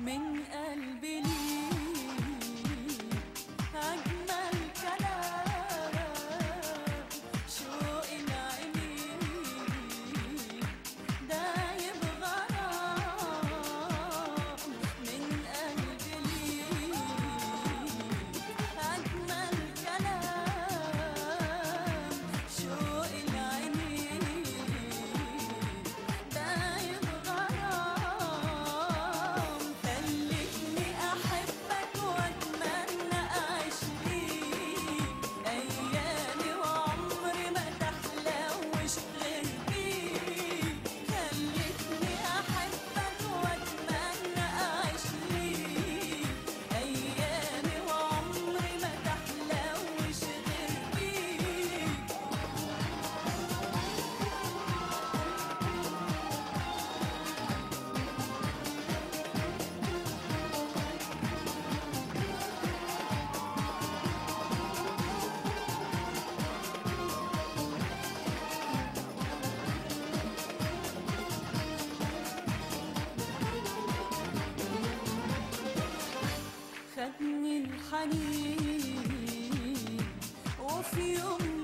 من قلبي ليك خدني الحنين وفي يوم